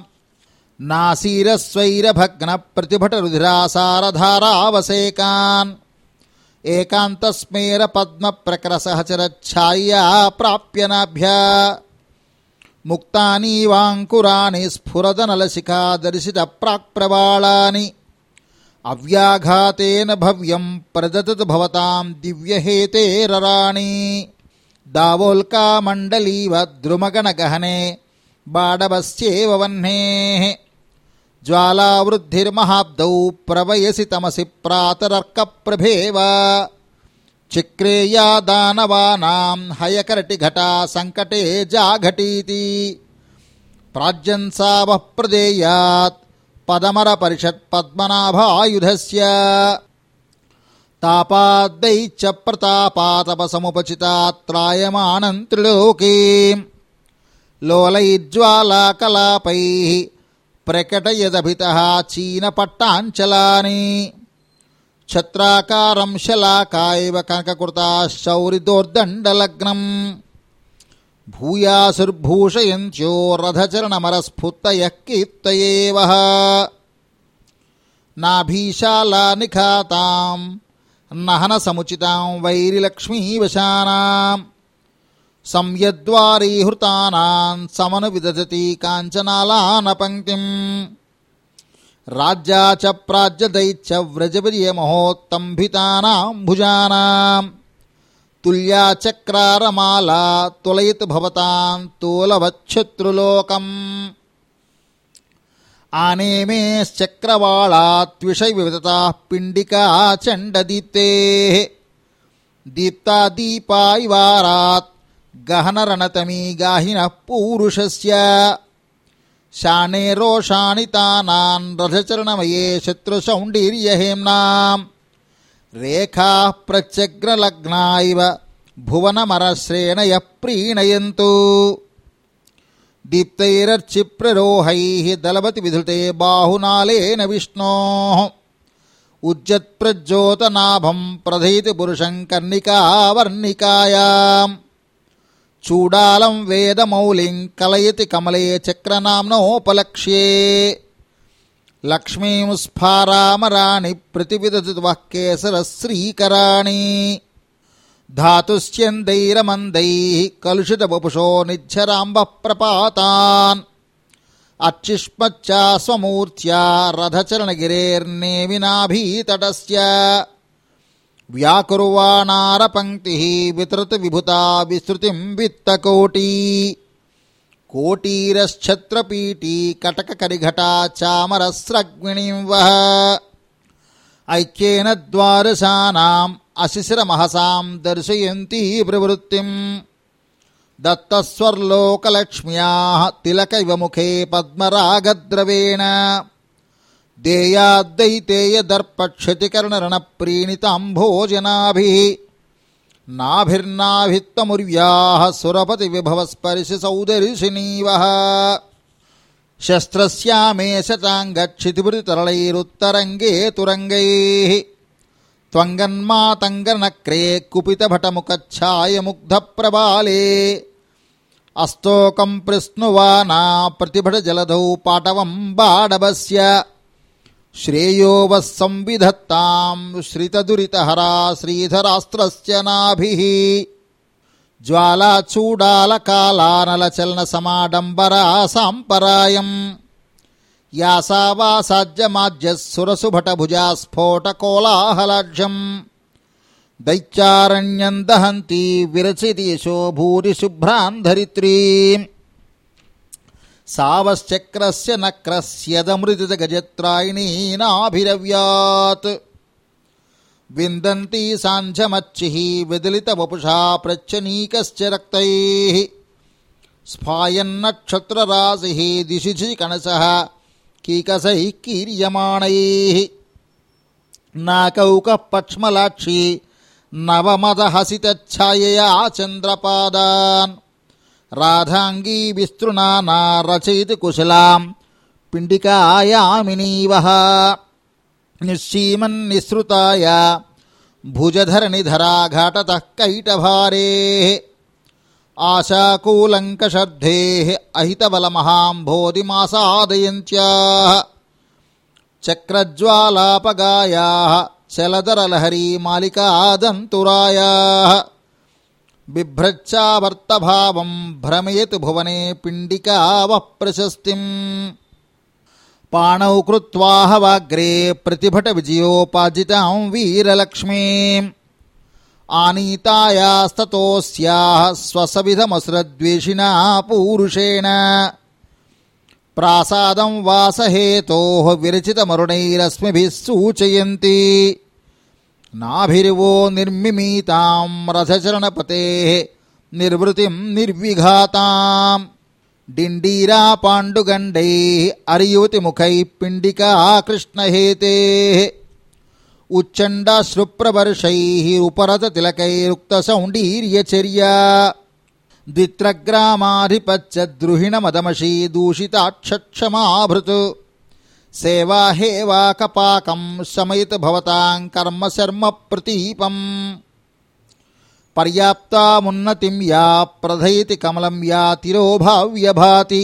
[SPEAKER 1] నాసీరస్వైరభగ్న ప్రతిభటరుధిరాసారధారావసేకాన్ ఏకాంతస్మేర పద్మప్రకరసహచరఛాయా ప్రాప్యనాభ్య ముక్తానీవాంకురాణి స్ఫురదనలశిఖా దర్శిత ప్రాక్ప్రవాళాని अव्याघातेन भव्यं प्रदतत भवतां दिव्यहेतेरराणि गहने द्रुमगणगहने बाडवस्येव वह्नेः प्रवयसी प्रवयसि तमसि प्रभे चिक्रेया दानवानां हयकटिघटा संकटे जाघटीति प्राज्यन्सा वः పదమర పరిషత్ పద్మనాభ ఆయుధస్ ఆయుధస్య తాపాద్దైచ్చ ప్రతాపాతపసముపచితాత్రాయమానంత్రిలోకే లోలైజ్వాలాకలాపై ప్రకటయదభిత చీనపట్టాంచలాని ఛత్రాకారం శలాకాయవ కనకకృత శౌరిదోర్దండలగ్నం भूयासुर्भूषयन्त्यो रथचरणमरस्फुत्तयः कीर्तयेवः नाभीशालानिखातां नहनसमुचितां वैरिलक्ष्मीवशानां संयद्वारीहृतानां समनुविदधति काञ्चनालानपङ्क्तिम् राज्या च प्राज्यदैश्च व्रजवीर्यमहोत्तम्भितानां भुजानाम् తుల్యా చక్రారమాల తులయిత్ భవతాం తూలవచ్చత్రులోకం ఆనేమేశ్చక్రవాళాత్విషయ వివిధతా పిండికా చండదీప్తే దీప్తా దీపా ఇవారాత్ గహనరణతమీ గాహిన పూరుషస్య శానే రోషాణితానాన్ రథచరణమయే శత్రుసౌండీర్యహేమ్నాం రేఖా ప్రత్యగ్రలగ్నాయివ భువనమరశ్రేణ య ప్రీణయంతు దీప్తైరర్చిప్రరోహై దళపతి విధుతే బాహునాళేన విష్ణో ఉజ్జత్ప్రజ్యోతనాభం ప్రధైతి పురుషం కర్ణికావర్ణికాయా చూడాలం వేదమౌలిం కలయతి కమలే చక్రనామ్నోపలక్ష్యే లక్ష్మీం స్ఫారామరాణి ప్రతివిదతువఃకేసరశ్రీకరాణి ధాతుశ్చందైరమందై కలుషితవపుషో నిజ్జరాంబః ప్రపాతాన్ అర్చిష్మచ్చా స్వమూర్త్యా రథచరణగిరేర్నేమినాభీతటస్య వ్యాకురువాణారపంక్తి వితృత విభుతా విస్తృతిం విత్తకోటీ కటక కరిఘటా చామరస్రగ్మిణీం వహ ఐక్యేన ద్వారసానాం అశిశిర మహసాం దర్శయంతి ప్రవృత్తి దత్తస్వర్లోకలక్ష్మ్యా తిలక ఇవ ముఖే పద్మరాగద్రవేణ దేయాద్దైతేయ దర్పక్షతికరణరణప్రీణితాంభోజనాభిః नाभिर्नाभित्तमुर्व्याः सुरपतिविभवस्पर्शिसौदर्शिनीवः शस्त्रस्यामे शताङ्गक्षितिवृतरलैरुत्तरङ्गे तुरङ्गैः त्वङ्गन्मातङ्गनक्रे कुपितभटमुखच्छायमुग्धप्रबाले अस्तोकं प्रस्नुवाना प्रतिभटजलधौ पाटवं बाडवस्य శ్రేయోవ సంవిధత్తాం శ్రితదురితహర శ్రీధరాస్త్రస్య నాభి జ్వాలాచూడాలకాలానలచలన సమాడంబరా సాంపరాయం యాసావాసాజ్యమాజ్యసురసుభటభుజా స్ఫోటకోలాహలాఢ్యం దైత్యారణ్యం దహంతి విరచితీశో భూరిశుభ్రాంధరిత్రీం సావశ్చక్రస్య నక్రస్యదమృతిత గజత్రాయిణీనాభిరవ్యాత్ విందంతి సాంధ్యమచ్చిః విదిలిత వపుషా ప్రచ్చనీకశ్చ రక్తై స్ఫాయన్నక్షత్రరాశిः దిశిషి కణసः కీకసైః కీర్యమాణైः నాకౌక పక్ష్మలాక్షి నవమదహసితఛాయయా చంద్రపాదాన్ రాధాంగీ విస్తృణానా రచయితి కుశలాం పిండికాయామినీవ నిశ్చీమన్నిసృతాయ భుజధరణిధరాఘాటత కైటభారే ఆశాకూలంకషర్ధే అహితబలమహాంభోదిమాసాదయంత్యా చక్రజ్వాలాపగాయా చలదరలహరీ మాలికాదంతురాయా भाव भ्रमयत भुवने पिण्डिकावः प्रशस्तिम् पाणौ कृत्वाहवाग्रे प्रतिभट विजयोपाजिता वीरलक्ष्मी स्वसविधमसुरद्वेषिणा पूरुषेण प्रासादं विरचित विरचितमरुणैरस्मिभिः सूचयन्ति నాభిరివో నిర్మిమీతాం రథచరణపతే నిర్వృతిం నిర్విఘాతాం డిండీరా పాండుగండై ముఖై పిండికా కృష్ణహేతే ఉచ్చండాశ్రుప్రవర్షై ఉపరతతిలకైరుక్తసౌండీర్యచర్యా ద్విత్రగ్రామాధిపత్య ద్రుహిణమదమషీ దూషితాక్షమాభృతు सेवा हे वा कपाकम शमयित भवता कर्म शर्म प्रतीपम पर्याप्ता मुन्नति या प्रधयति कमलं या तिरो भाव्य भाति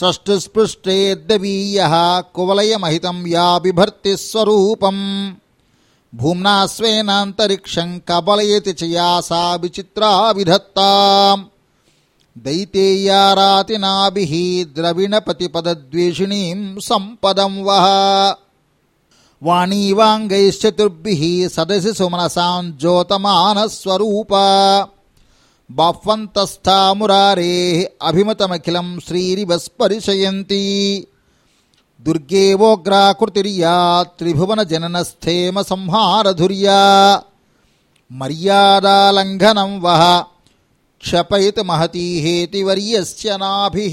[SPEAKER 1] सृष्टिस्पृष्टे यद्यवीयः कुवलयमहितं या बिभर्ति स्वरूपम् भूमना स्वेनान्तरिक्षं कबलयति च सा विचित्रा विधत्ता దైతేయారాతినాభి ద్రవిణపతిపదద్వేషిణీం సంపదం వహ వాణీవాంగైశ్చతుర్భి సదసి సుమనసాం జ్యోతమానస్వరూప బాహ్వంతస్థామురారే అభిమతమఖిలం శ్రీరివ స్పరిశయంతి దుర్గేవోగ్రాకృతిర్యా త్రిభువన జననస్థేమ సంహారధుర్యా మర్యాదాలంఘనం వహ క్షపయత్ మహతీహేతివర్యస్య నాభి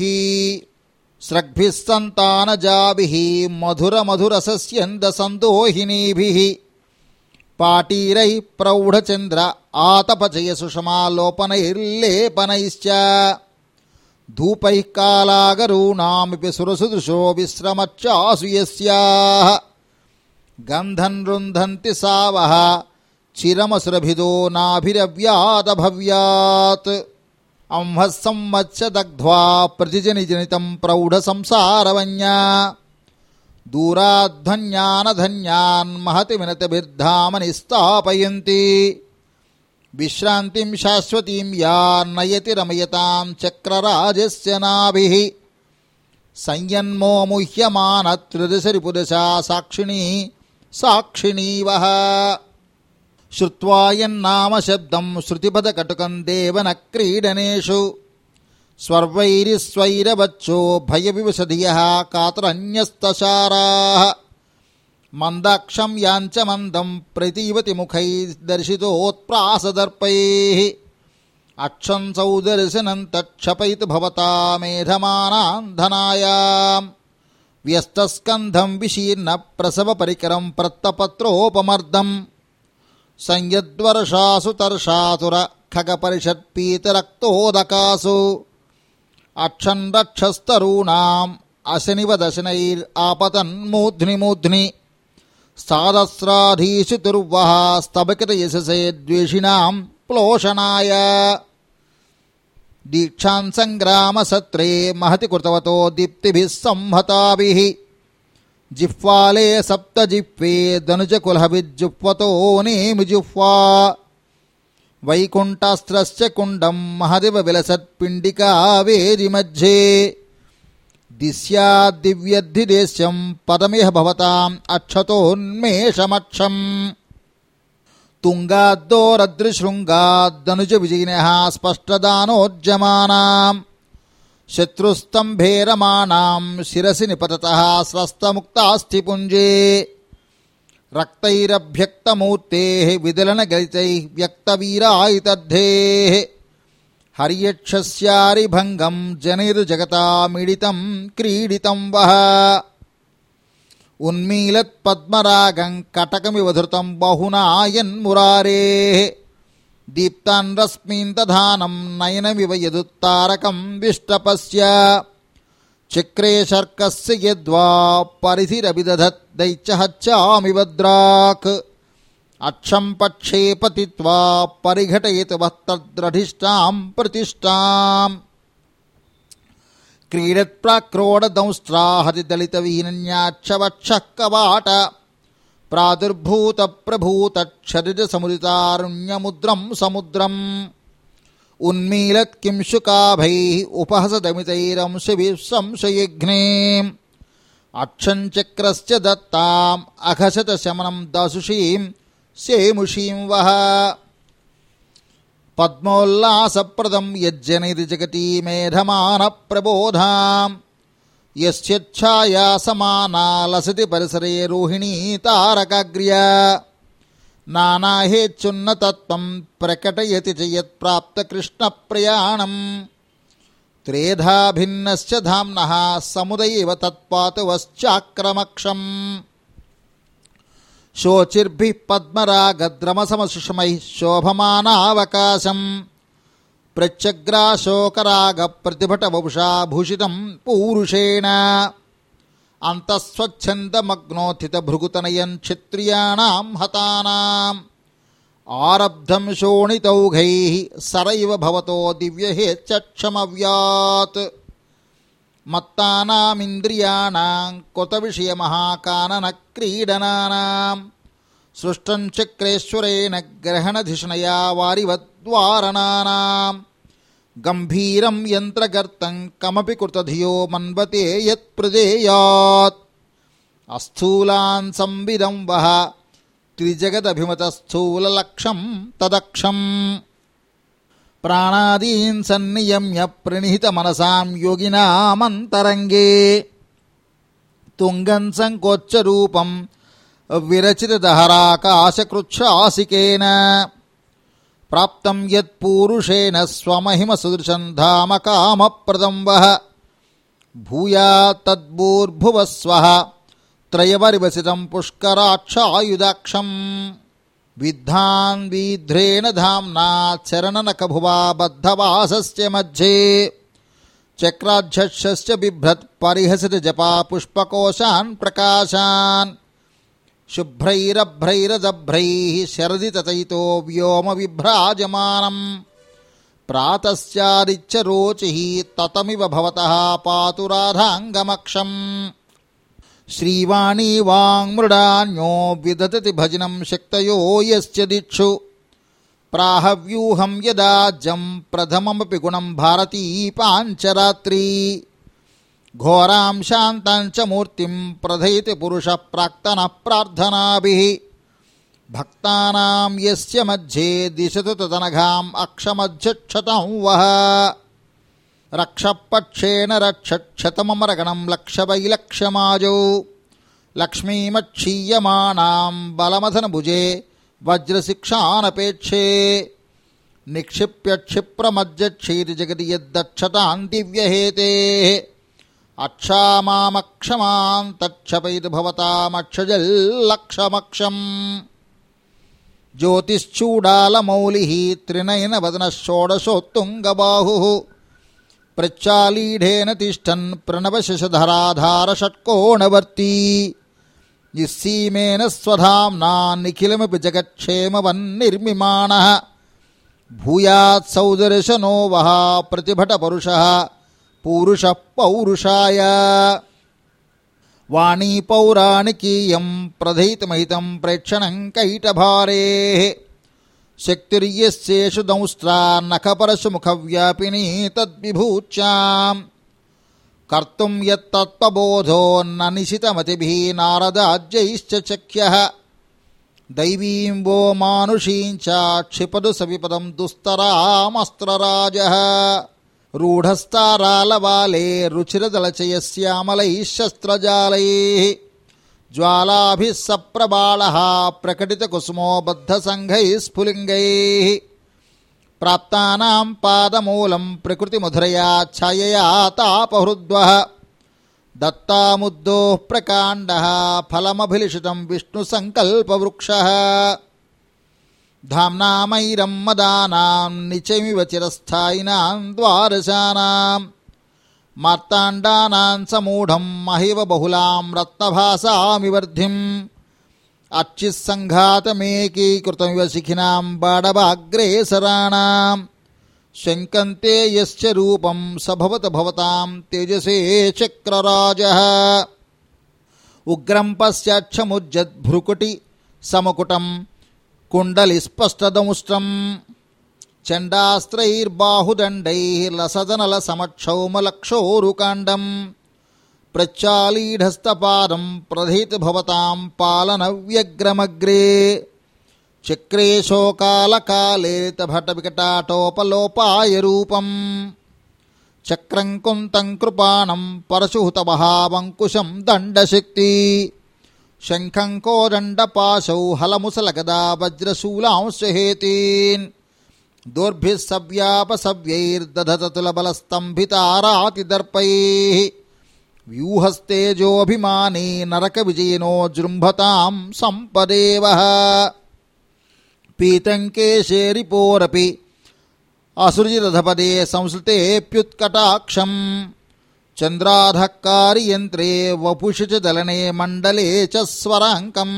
[SPEAKER 1] స్రగ్భిస్సంతానజాభి మధురమధురసస్యందసందోహినీభి పాటీరై ప్రౌఢచంద్ర ఆతపచయ సుషమాలోపనైర్లేపనైశ్చ ధూపై కాలాగరూణామిపి సురసుదృశో విశ్రమచ్చాసుయస్యా గంధన్ రుంధంతి సావహ चिरमसुरभिदो नाभिरव्यादभव्यात् अंहः संवत्स दग्ध्वा प्रतिजनिजनितं प्रौढसंसारवन्या दूराद्धन्यानधन्यान्महति विनतिभिर्धामनिस्तापयन्ति विश्रान्तिं शाश्वतीं या नयति रमयतां चक्रराजस्य नाभिः संयन्मो मुह्यमानत्रिदशरिपुदशा साक्षिणी साक्षिणी वः శబ్దం శృతిపదకటుకం దేవన క్రీడనేషు స్వర్వైరిస్వైరవచ్చో భయవివసధియ కాతరన్యస్తశారా మందాక్షం యాంచమందం ప్రతీవతి ముఖై దర్శితోత్ప్రాసదర్పై అక్షం సౌదర్శనం తక్షపైతు భవతా మేఘమానాంధనాయా వ్యస్తస్కంధం విశీర్ణ ప్రసవ పరికరం ప్రత్తపత్రోపమర్దం సంయద్వర్షాసు తర్షాతుర ఖగపరిషత్పీతిరక్తోదకాసు అక్షన్ రక్షస్తరూణాం అశనివ దశనైర్ ఆపతన్మూర్ధ్ని మూర్ధ్ని సాదస్రాధీషు దుర్వహ స్తబకిత యశసే ద్వేషిణాం ప్లోషణాయ దీక్షాన్ సంగ్రామ సత్రే మహతి కృతవతో దీప్తిభిస్సంహతాభిః जिह्वाले जिह्वे सप्तजिह्वे धनुजकुलहविज्जुह्वतोनेमिजुह्वा वैकुण्ठास्त्रस्य कुण्डं महदिव विलसत्पिण्डिकावेदिमध्ये दिस्याद्दिव्यद्धिदेश्यं पदमिह भवताम् अक्षतोन्मेषमक्षम् तुङ्गाद्दोरदृशृङ्गाद्दनुजविजयिनः स्पष्टदानोद्यमानाम् శత్రుస్తంభేరమానాం శిరసి నిపత స్వస్థముక్తస్థిపుంజే రక్తైరభ్యక్తమూర్తే విదలన గలితై వ్యక్తవీరాయితద్ధే హర్యక్షస్యారిభంగం జనైర్జగతామిళితం క్రీడితం వహ ఉన్మీలత్ పద్మరాగం కటకమివధృతం బహునాయన్మురారే దీప్తాన్ రశ్మీన్ దధానం నయనమివ యదుత్తారకం విష్టపస్య చక్రే శర్కస్య యద్వా పరిధిరభిదధత్ దైత్యహచ్చామివ ద్రాక్ అక్షం పక్షే పతిత్వా పరిఘటయత్ వస్తద్రధిష్టాం ప్రతిష్టాం క్రీడత్ప్రాక్రోడదంస్ట్రా హరిదళితవీనన్యాక్షవక్ష కవాట प्रादुर्भूत प्रादुर्भूतप्रभूतक्षरिजसमुदितारुण्यमुद्रं दत्ताम अघसत शमनम उपहसदमितैरंशविसंशयिघ्ने से मुषीम वह पद्मोल्लास प्रदम वः जगती मेधमान प्रबोधाम యశ్చిచ్ఛాయా సమానా లసతి పరిసరే రోహిణీ తారకాగ్ర్య నానాహేచ్చున్నతత్వం ప్రకటయతి చయత్ప్రాప్తకృష్ణప్రయాణం త్రేధాభిన్నశ్చ ధామ్న సముదయవ తత్పాతువశ్చాక్రమక్షం శోచిర్భిः పద్మరాగద్రమసమసుషమైः శోభమానావకాశం ప్రత్యగ్రాశోకరాగ ప్రతిభట వంశాభూషితం పూరుషేణ అంతఃస్వచ్ఛందమగ్నోథిత భృగుతనయన్ క్షత్రియాణం హతానాం ఆరబ్ధం శోణితౌఘై సరైవ భవతో దివ్యహేచ్చక్షమవ్యాత్ మత్తానామింద్రియాణం కొత విషయమహాకానన క్రీడనానాం సృష్టం చక్రేశ్వరేణ గ్రహణధిషణయా వారివద్వారణానాం గంభీరం యంత్రగర్తం కమపి కృతధియో మన్వతే యత్ప్రజేయాత్ అస్థూలాన్ సంవిదం వహ త్రిజగదభిమత స్థూలలక్షం తదక్షం ప్రాణాదీన్ సన్నియమ్య ప్రణిహిత మనసాం యోగినామంతరంగే తుంగం సంకోచ్చ రూపం विरचित दहराकाशकृच्छ आसिकेन प्राप्तं यत्पूरुषेण स्वमहिम सुदृशं धाम कामप्रदं वः भूया तद्भूर्भुवः स्वः त्रयवरिवसितं पुष्कराक्षायुधाक्षम् विद्धान् वीध्रेण धाम्ना चरणनकभुवा बद्धवासस्य मध्ये चक्राध्यक्षस्य बिभ्रत् परिहसितजपा पुष्पकोशान् प्रकाशान् शुभ्रैरभ्रैरजभ्रैः व्योम व्योमविभ्राजमानम् प्रातश्चारिच्च रोचिः ततमिव भवतः पातु राधाङ्गमक्षम् श्रीवाणी वाङ्मृडान्यो विदधति भजनं शक्तयो यश्च दिक्षु प्राहव्यूहं यदाज्यं प्रथममपि गुणं भारती पाञ्चरात्री घोरां शान्तां च प्रधयति पुरुष प्राक्तन प्राथना भक्ता मध्ये दिशतु तदनघाम् अक्षम्छत वह रक्षपक्षेण रक्षक्षतममरगणं लक्ष्मीम्क्षीय बलमथन भुजे वज्रशिक्षानपेक्षे निक्षिप्य क्षिप्रमज्जक्षीर्जगति दिव्य हेते అక్షామామక్షమాం తక్షపైతు భవతామక్షజల్లక్షమక్షం జ్యోతిశ్చూడాలమౌలి త్రినయన వదన షోడశోత్తుంగబాహు ప్రచ్చాళీఢేన తిష్టన్ ప్రణవశశధరాధారషట్కోణవర్తీ నిస్సీమేన స్వధాంనా నిఖిలమపి జగక్షేమవన్నిర్మిమాణ భూయాత్సౌదర్శనో వహ ప్రతిభటపరుష पौरुषपौरुषाय वाणी पौराणिकीय प्रधतमहित प्रेक्षण कैटभारे शक्तिशु दंस्त्रा नखपरशु मुखव्यापिनी तद्विभूच्यां कर्तुं यत्तत्त्वबोधो न निशित नारदाज्यैश्च चख्यः दैवीं वो मानुषीं च क्षिपतु सविपदं दुस्तरामस्त्रराजः రుచిరదలచయ శ్యామలై శస్త్రజాలై జ్వాలాభి సప్రబాళ ప్రకటిత కుసుమోబద్ధ సంఘై స్ఫులింగై ప్రాప్తానాం పాదమూలం ప్రకృతిమధురయా ఛాయయా తాపహృద్వ దత్తాముద్దోః ప్రకాండ ఫలమభిలిషితం విష్ణు విష్ణుసంకల్పవృక్ష धामनामैरं मदानां निचैमिव चिरस्थायिनां द्वारशानां मार्ताण्डानां समूढं महिव बहुलां रत्नभासामिवर्धिम् अर्चिस्सङ्घातमेकीकृतमिव शिखिनां बाडवाग्रेसराणां शङ्कन्ते यश्च रूपं स भवत भवतां तेजसे चक्रराजः उग्रं पश्यच्छमुज्जद्भ्रुकुटि समकुटम् కుండలిస్పష్టదముష్టం చండాస్త్రైర్బాహుదండై లసదనల సమక్షౌమలక్షోరుకాండం ప్రచాళీఢస్తపాదం ప్రధీతిభవతాం పాలనవ్యగ్రమగ్రే వికటాటోపలోపాయ రూపం చక్రం కుంతం కృపాణం పరశుహుత పరశుహుతమహావంకుశం దండశక్తి शङ्खङ्को दण्डपाशौ हलमुसलगदा वज्रशूलांश्च हेतीन् दोर्भिः सव्यापसव्यैर्दधततुलबलस्तम्भितारातिदर्पैः व्यूहस्तेजोऽभिमानी नरकविजयिनो जृम्भतां सम्पदेवः पीतङ्केशे रिपोरपि असृजिदधपदे संसृतेऽप्युत्कटाक्षम् చంద్రాధకారియంత్రే యంత్రే చ దలనే మండలే చ స్వరాంకం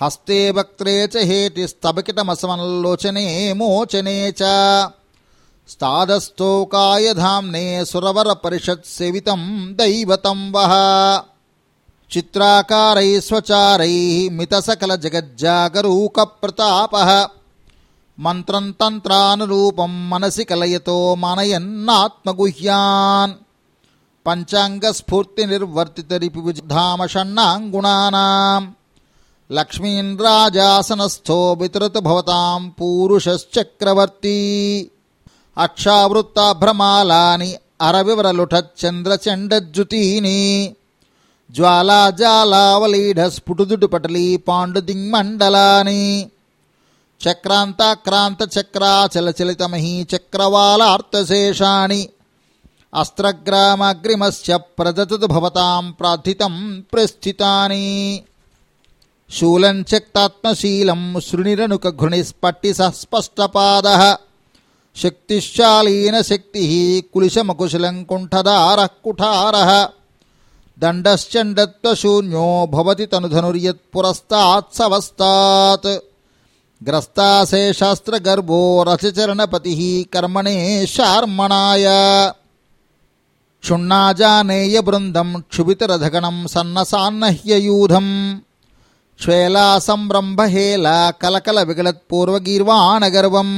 [SPEAKER 1] హస్తే వక్త్రే చ హేటి స్తబకిటమసమల్లోచనే మోచనే చ స్థాదస్థోకాయ ధామ్నే సురవర పరిషత్ సేవితం దైవతం వహ చిత్రాకారై స్వచారై మితసకల జగజ్జాగరూక ప్రతాప మంత్రం తంత్రానురూపం మనసి కలయతో మనయన్నాత్మగుహ్యాన్ पञ्चाङ्गस्फूर्तिनिर्वर्तितरिपुविधामषण्णाङ्गुणानाम् लक्ष्मीन् राजासनस्थो वितरतभवताम् पूरुषश्चक्रवर्ती अक्षावृत्ताभ्रमालानि अरविवरलुठच्चन्द्रचण्डज्युतीनि ज्वालाजालावलीढस्फुटुदुटुपटली पाण्डुदिङ्मण्डलानि चक्रान्ताक्रान्तचक्राचलचलितमही चक्रवालार्तशेषाणि అస్త్రగ్రామగ్రిమస్య ప్రదతు భవతాం ప్రార్థితం ప్రస్థితాని శూలం శక్తాత్మశీలం శృణిరనుక ఘృణిస్పట్టి సస్పష్టపాద శక్తిశాలీన శక్తి కులిశమకుశలం కుంఠదార కుఠార దండశ్చండత్వశూన్యో భవతి తనుధనుర్యత్పురస్తాత్సవస్తాత్ గ్రస్తాశేషాస్త్రగర్భో రథచరణపతి కర్మణే శార్మణాయ క్షుణ్ణాజానేయ క్షుణ్ణాజానేయబృందం క్షుభితరథగణం సన్నసాన్నహ్యయూధం శ్వేలాసంరంభహేళ కలకల విగలత్పూర్వగీర్వాణగర్వం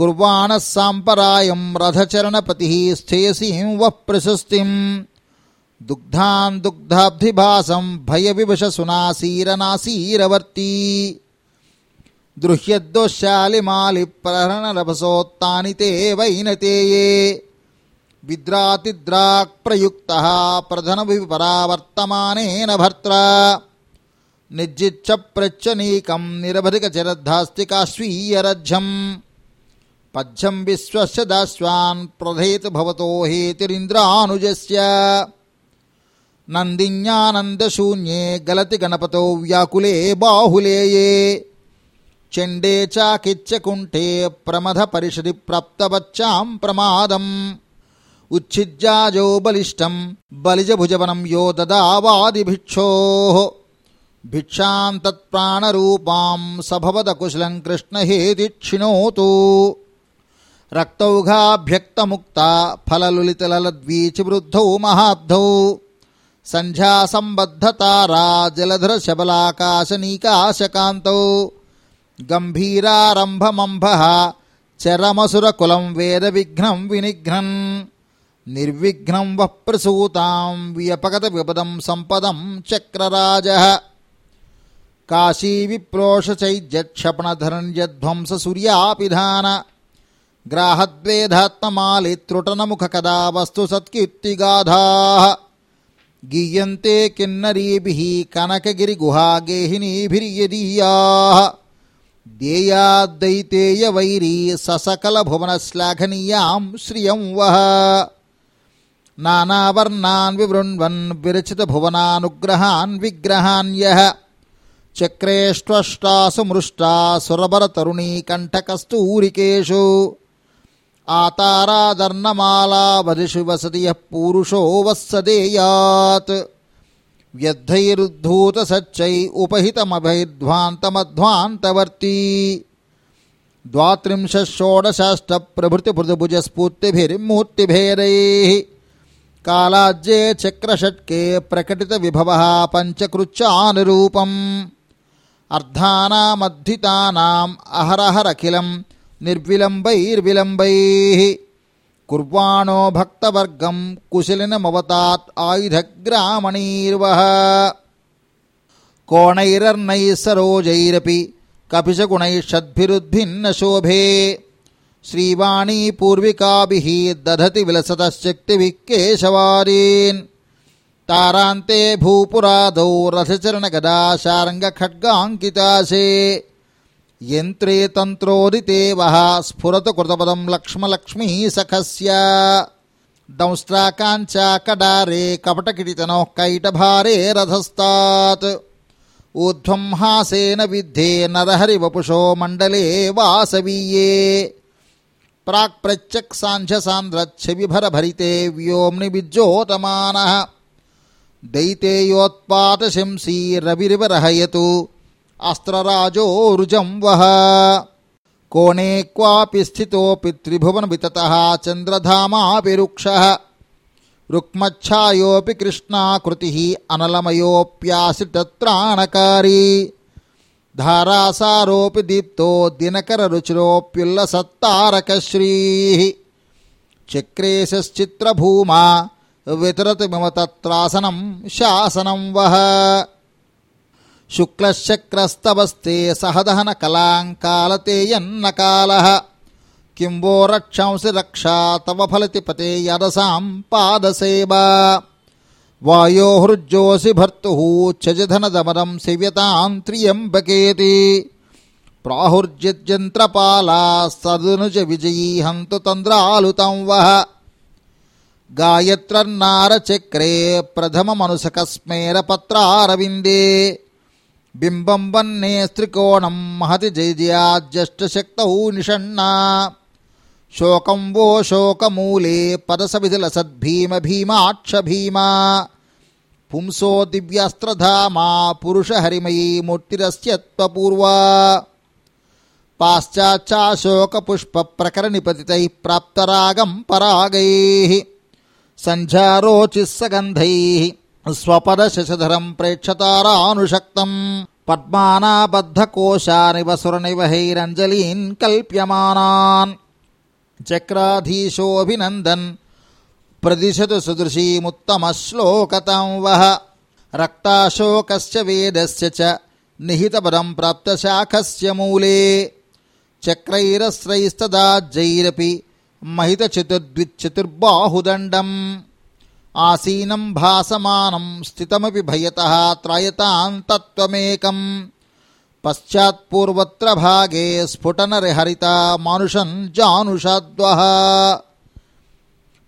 [SPEAKER 1] కుర్వాణ సాంపరాయం రథచరణపతి స్థేయసీం వః ప్రశస్తిం దుగ్ధాన్ దుగ్ధాబ్ధిభాసం భయ భయవిభష సునాశీరనాశీరవర్తీ దృహ్యద్దోశాలిమాలి ప్రహరణరభసోత్తాని తే వైనతేయే విద్రాతిద్రాక్ ప్రయుక్త ప్రధన ప్రధనభిపరావర్తమానేన భర్త నిర్జిచ్చ ప్రచ్చనీకం నిరభధిక చిరద్ధాస్తికాశ్వీయరజ్జం పద్యం విశ్వస్య దాస్వాన్ ప్రధేతు భవతో హేతిరింద్రానుజస్య నందిన్యానందశూన్యే గలతి గణపతో వ్యాకులే బాహులేయే చండే చాకిచ్చకుంఠే ప్రమథ పరిషది ప్రాప్తవచ్చాం ప్రమాదం ఉచ్ఛిజ్జాజో బలిష్టం బలిజభుజవనం యో దదావాదిభిక్షో భిక్షాం తత్ప్రాణరూపాం సభవదకుశలం కృష్ణహేదిక్షిణోతు రక్తౌఘాభ్యక్తముక్త ఫలలులితలద్వీచి ఫలలులితలద్వీచివృద్ధౌ మహాబ్ధౌ జలధర జలధరశబలాకాశనీకాశకాంతౌ గంభీరారంభమంభ చరమసురకులం వేద విఘ్నం వినిఘ్నన్ निर्विघ्नं वः प्रसूतां व्यपगतविपदं सम्पदं चक्रराजः काशीविप्रोषचैज्यक्षपणधरण्यध्वंससूर्यापिधान ग्राहद्वेधात्ममालित्रुटनमुखकदा गेहिनीदीया देयादैतेय वैरी ससकल भुवन श्लाघनीयां श्रियं वह नानावर्णा विवृण्वन् विरचितभुवनानुग्रहान् विग्रहान् यः चक्रेष्वष्टासु मृष्टा सुरवरतरुणीकण्ठकस्तूरिकेषु आतारादर्णमालावधिषु वसति यः पूरुषो वत्सदेयात् व्यद्धैरुद्धूतसच्चै उपहितमभैध्वान्तमध्वान्तवर्ती द्वात्रिंशः षोडशाष्टप्रभृतिभृदभुजस्फूर्तिभिर्मूर्तिभेदैः कालाज्ये चक्रषट्के विभव पञ्चकृच्चानुरूपम् अर्धानामद्धितानाम् अहरहरखिल निर्विलम्बैर्विलम्बैः कुर्वाणो भक्तवर्गं कुशलिनमवतात् आयुधग्रामणीर्वः कोणरर्ण सरोजरपी कपिशगुणैः शोभे శ్రీవాణీ పూర్వికాభిः దధతి విలసతశక్తిभिः केशवारीन् तारान्ते भूपुराधौ रथचरणगदा शार्ङ्गखड्गाङ्किताशे यन्त्रे तन्त्रोदिते वः स्फुरतु कृतपदं लक्ष्मलक्ष्मीः सखस्य दंष्ट्राकाञ्चाकडारे कपटकिटितनोः कैटभारे रथस्तात् ऊर्ध्वं हासेन विद्धे नरहरिवपुषो मण्डले वासवीये प्राक सांझ सांद्र छिभर भरीते प्राक् प्रत्यक्साञ्झसान्द्रच्छिबिभरभरिते व्योम्नि विज्योतमानः दैतेयोत्पातशिंसी रविरिव अस्त्रराजो अस्त्रराजोरुजं वह कोणे क्वापि स्थितोऽपि त्रिभुवनविततः चन्द्रधामापि रुक्षः रुक्मच्छायोऽपि कृष्णाकृतिः अनलमयोऽप्यासि तत्राणकारी ధారాసారోపి దీప్తో దినకర రుచిరోప్యుల్ల సత్తారకశ్రీ చక్రేశ్చిత్రభూమా వితరతి మమ తత్రాసనం శాసనం వహ శుక్లశక్రస్తవస్తే సహదహన కళాంకాలతేయన్నకాల కింబో రక్షంసి రక్షా తవ ఫలతి పతే యదసాం పాదసేవా వాయోహృజ్జోసి భర్తు చజధనదమరం బకేతి ప్రాహుర్జిత్యంత్రపాలా సదునుజ విజయీ హంతు తంద్రాలుతం వహ గాయత్రన్నారచక్రే ప్రథమమనుసకస్మేర పత్రారవిందే బింబం వన్నే స్త్రికోణం మహతి జైజ్యాజ్యష్టశక్తౌ నిషణ్ణా శోకం వో శోకమూలే పదసవిధిలసద్భీమ భీమాక్ష భీమ పుంసో దివ్యాస్త్రధామా పురుషహరిమయీ ముట్టిరస్యత్వపూర్వా पाश्चाच्चाशोकपुष्पप्रकरनिपतितैः प्राप्तरागं परागैः सन्ध्यारोचिस्सगन्धैः स्वपदशशधरं प्रेक्षतारानुशक्तम् पद्मानाबद्धकोशानिवसुरनिवहैरञ्जलीन् कल्प्यमानान् చక్రాధీశోభినందన్ ప్రదిశతు సదృశీముత్తమశ్లోకతాం వహ రక్తాశోకస్య వేదస్య చ నిహితపదం ప్రాప్తశాఖస్ మూలే చక్రైరస్రైస్తదాజ్జైరపి महितचतुर्द्विचतुर्बाहुदण्डम् ఆసీనం భాసమానం स्थितमपि भयतः त्रायतां पश्चात्पूर्वत्र भागे स्फुटन रिहरिता मानुषन् जानुषाद्वः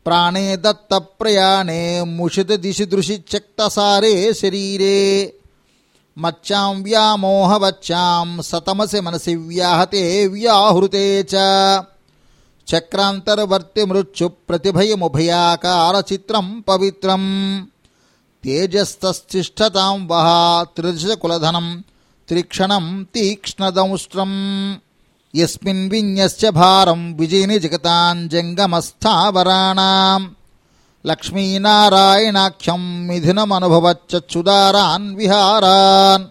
[SPEAKER 1] प्राणे दत्त प्रयाणे मुषित दिशि दृशि दत्तप्रयाणे मुषितदिशिदृशिचक्तसारे शरीरे मच्चां व्यामोहवच्चां सतमसि मनसि व्याहते व्याहृते प्रतिभय मुभयाकार चित्रम पवित्रम तेजस्तस्तिष्ठतां वहा त्रिदशकुलधनम् त्रिक्षण तीक्ष्णदंष्ट्रम् यस्मिन् भारम भारं विजिनि जगताञ्जङ्गमस्थावराणाम् लक्ष्मीनारायणाख्यं मिथिनमनुभवच्चुदारान् विहारान्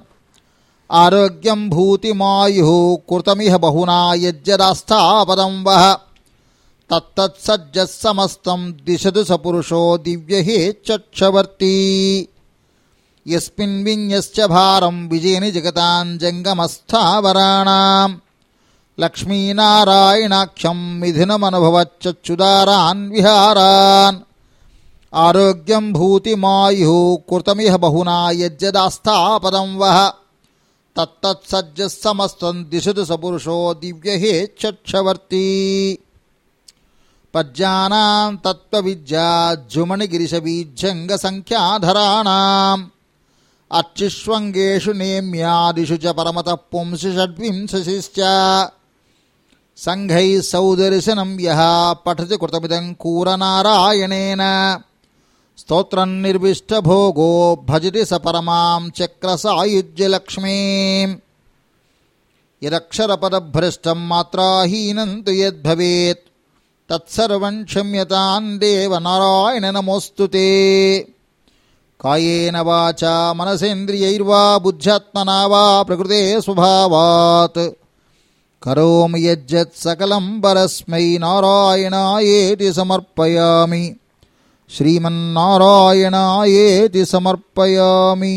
[SPEAKER 1] आरोग्यं भूतिमायुः कृतमिह बहुना यज्जरास्थापदं वः तत्तत्सज्जः समस्तं दिशतु सपुरुषो चक्षवर्ती यस्मिन्विञ्यश्च भारं विजेनि जगताञ्जङ्गमस्थावराणाम् लक्ष्मीनारायणाख्यं मिथिनमनुभवच्चुदारान् विहारान् आरोग्यं भूतिमायुः कृतमिह बहुना यज्जदास्थापदं वः तत्तत्सज्जः समस्तं दिशतु सपुरुषो दिव्य हे दिव्यहेच्छक्षवर्ती पद्यानां तत्त्वविद्या जुमणिगिरिशबीजङ्गसङ्ख्याधराणाम् अक्षिष्वेशु नेम्यादिषु च परमतः पुंसि षड्विंशिश्च सङ्घैः सौदर्शनं यः पठति कृतमिदं कूरनारायणेन स्तोत्रं निर्विष्टभोगो भजति स परमां चक्रसायुज्यलक्ष्मीम् यदक्षरपदभ्रष्टं मात्राहीनं तु यद्भवेत् तत्सर्वं क्षम्यतां देव नारायण नमोऽस्तु ते कायेन वाचा मनसेन्द्रियैर्वा बुद्ध्यात्मना वा प्रकृते स्वभावात् करोमि यज्जत् सकलम्बरस्मै नारायणायेति समर्पयामि श्रीमन्नारायणायेति समर्पयामि